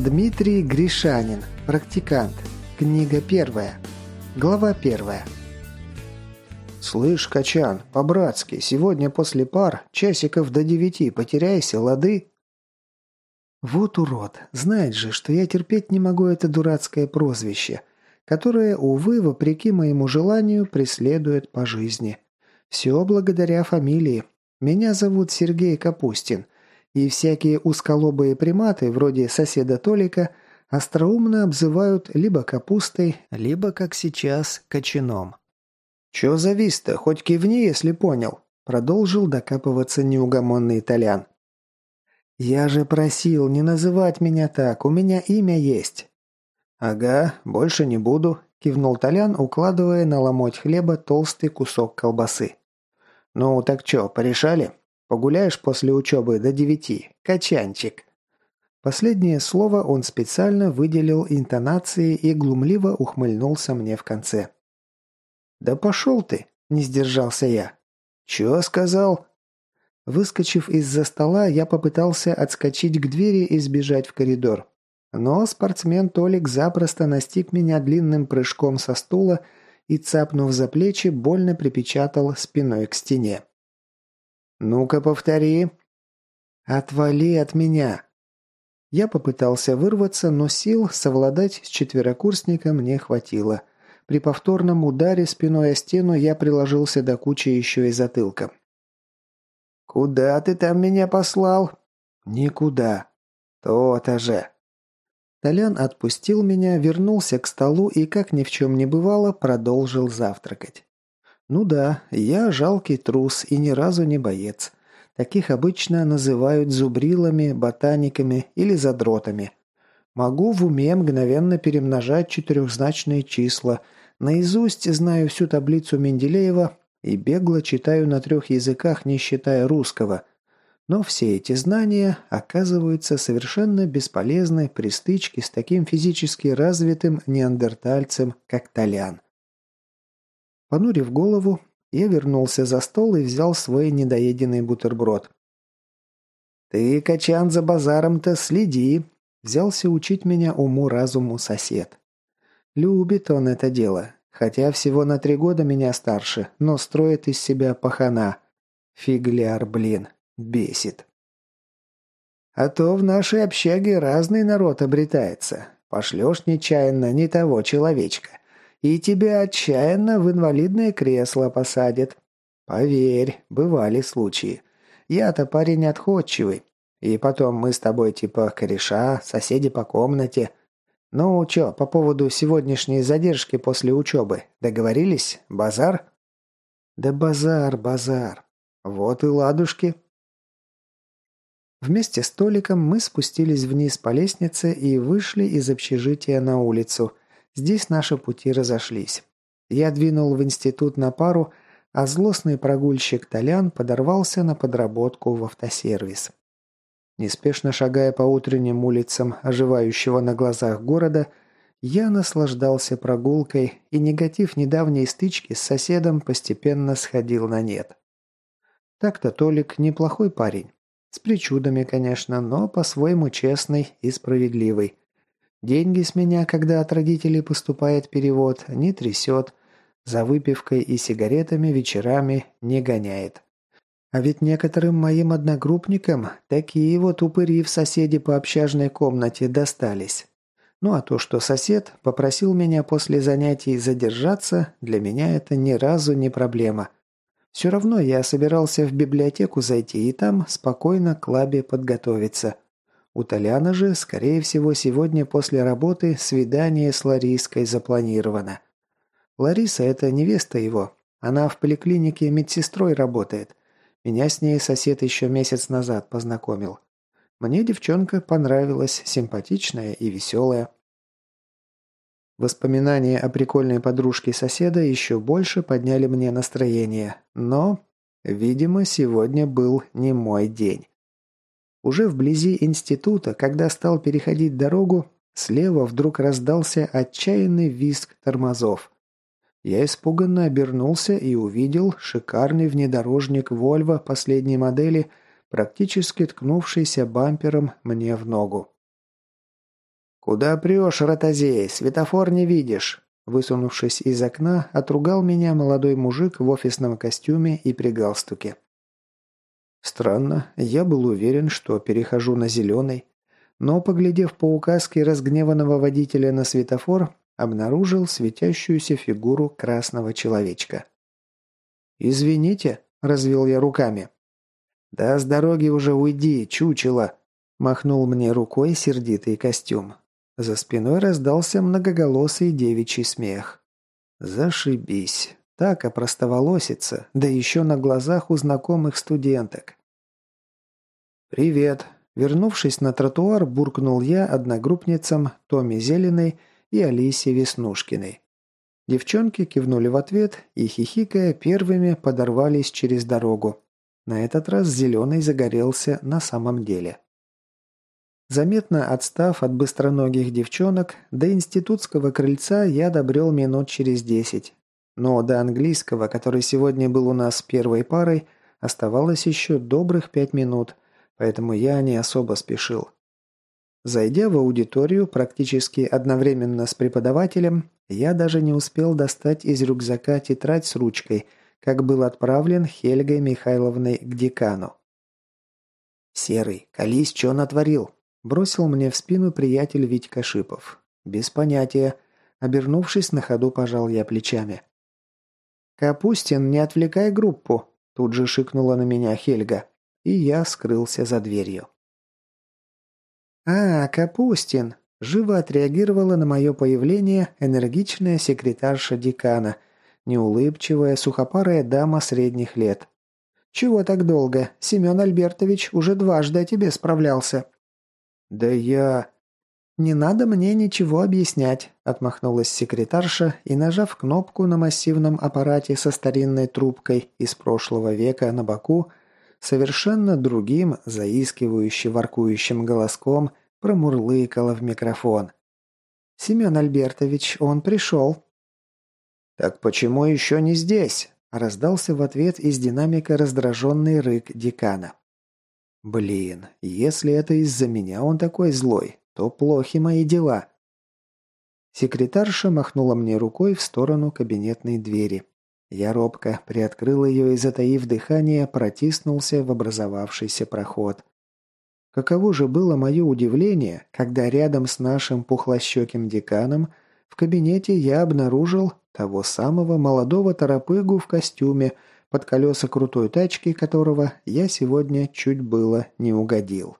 Дмитрий Гришанин. Практикант. Книга первая. Глава первая. «Слышь, Качан, по-братски, сегодня после пар, часиков до девяти, потеряйся, лады?» Вот урод, знает же, что я терпеть не могу это дурацкое прозвище, которое, увы, вопреки моему желанию, преследует по жизни. Все благодаря фамилии. Меня зовут Сергей Капустин – и всякие узколобые приматы, вроде соседа Толика, остроумно обзывают либо капустой, либо, как сейчас, кочаном. «Чё завис-то? Хоть кивни, если понял», — продолжил докапываться неугомонный итальян. «Я же просил не называть меня так, у меня имя есть». «Ага, больше не буду», — кивнул Толян, укладывая на ломоть хлеба толстый кусок колбасы. «Ну, так чё, порешали?» Погуляешь после учебы до девяти. Качанчик». Последнее слово он специально выделил интонацией и глумливо ухмыльнулся мне в конце. «Да пошел ты!» – не сдержался я. «Чего сказал?» Выскочив из-за стола, я попытался отскочить к двери и сбежать в коридор. Но спортсмен Толик запросто настиг меня длинным прыжком со стула и, цапнув за плечи, больно припечатал спиной к стене. «Ну-ка, повтори». «Отвали от меня!» Я попытался вырваться, но сил совладать с четверокурсником не хватило. При повторном ударе спиной о стену я приложился до кучи еще и затылком. «Куда ты там меня послал?» «Никуда». «То-то же». Толян отпустил меня, вернулся к столу и, как ни в чем не бывало, продолжил завтракать. Ну да, я жалкий трус и ни разу не боец. Таких обычно называют зубрилами, ботаниками или задротами. Могу в уме мгновенно перемножать четырехзначные числа, наизусть знаю всю таблицу Менделеева и бегло читаю на трех языках, не считая русского. Но все эти знания оказываются совершенно бесполезны при стычке с таким физически развитым неандертальцем, как Толян. Понурив голову, я вернулся за стол и взял свой недоеденный бутерброд. «Ты, Качан, за базаром-то следи!» – взялся учить меня уму-разуму сосед. Любит он это дело, хотя всего на три года меня старше, но строит из себя пахана. Фигляр, блин, бесит. А то в нашей общаге разный народ обретается. Пошлешь нечаянно не того человечка и тебя отчаянно в инвалидное кресло посадят. Поверь, бывали случаи. Я-то парень отходчивый. И потом мы с тобой типа кореша, соседи по комнате. Ну, чё, по поводу сегодняшней задержки после учебы. Договорились? Базар? Да базар, базар. Вот и ладушки. Вместе с Толиком мы спустились вниз по лестнице и вышли из общежития на улицу, Здесь наши пути разошлись. Я двинул в институт на пару, а злостный прогульщик Толян подорвался на подработку в автосервис. Неспешно шагая по утренним улицам оживающего на глазах города, я наслаждался прогулкой, и негатив недавней стычки с соседом постепенно сходил на нет. Так-то Толик неплохой парень. С причудами, конечно, но по-своему честный и справедливый. Деньги с меня, когда от родителей поступает перевод, не трясет. За выпивкой и сигаретами вечерами не гоняет. А ведь некоторым моим одногруппникам такие вот упыри в соседе по общажной комнате достались. Ну а то, что сосед попросил меня после занятий задержаться, для меня это ни разу не проблема. Все равно я собирался в библиотеку зайти и там спокойно к лабе подготовиться. У Толяна же, скорее всего, сегодня после работы свидание с Лариской запланировано. Лариса – это невеста его. Она в поликлинике медсестрой работает. Меня с ней сосед еще месяц назад познакомил. Мне девчонка понравилась, симпатичная и веселая. Воспоминания о прикольной подружке соседа еще больше подняли мне настроение. Но, видимо, сегодня был не мой день. Уже вблизи института, когда стал переходить дорогу, слева вдруг раздался отчаянный визг тормозов. Я испуганно обернулся и увидел шикарный внедорожник Volvo последней модели, практически ткнувшийся бампером мне в ногу. «Куда прешь, ротозей? Светофор не видишь!» Высунувшись из окна, отругал меня молодой мужик в офисном костюме и при галстуке. Странно, я был уверен, что перехожу на зеленый, но, поглядев по указке разгневанного водителя на светофор, обнаружил светящуюся фигуру красного человечка. «Извините», – развел я руками. «Да с дороги уже уйди, чучело!» – махнул мне рукой сердитый костюм. За спиной раздался многоголосый девичий смех. «Зашибись!» Так опростоволосится, да еще на глазах у знакомых студенток. «Привет!» Вернувшись на тротуар, буркнул я одногруппницам Томе Зеленой и Алисе Веснушкиной. Девчонки кивнули в ответ и, хихикая, первыми подорвались через дорогу. На этот раз Зеленый загорелся на самом деле. Заметно отстав от быстроногих девчонок, до институтского крыльца я добрел минут через десять. Но до английского, который сегодня был у нас первой парой, оставалось еще добрых пять минут, поэтому я не особо спешил. Зайдя в аудиторию практически одновременно с преподавателем, я даже не успел достать из рюкзака тетрадь с ручкой, как был отправлен Хельгой Михайловной к декану. «Серый, колись, что натворил?» – бросил мне в спину приятель Витька Шипов. «Без понятия». Обернувшись, на ходу пожал я плечами. «Капустин, не отвлекай группу!» – тут же шикнула на меня Хельга. И я скрылся за дверью. «А, Капустин!» – живо отреагировала на мое появление энергичная секретарша декана, неулыбчивая, сухопарая дама средних лет. «Чего так долго? Семен Альбертович уже дважды о тебе справлялся». «Да я...» «Не надо мне ничего объяснять», – отмахнулась секретарша и, нажав кнопку на массивном аппарате со старинной трубкой из прошлого века на боку, совершенно другим, заискивающе воркующим голоском промурлыкала в микрофон. «Семен Альбертович, он пришел». «Так почему еще не здесь?» – раздался в ответ из динамика раздраженный рык декана. «Блин, если это из-за меня он такой злой, то плохи мои дела». Секретарша махнула мне рукой в сторону кабинетной двери. Я робко приоткрыл ее и, затаив дыхание, протиснулся в образовавшийся проход. Каково же было мое удивление, когда рядом с нашим пухлощеким деканом в кабинете я обнаружил того самого молодого торопыгу в костюме, под колеса крутой тачки которого я сегодня чуть было не угодил.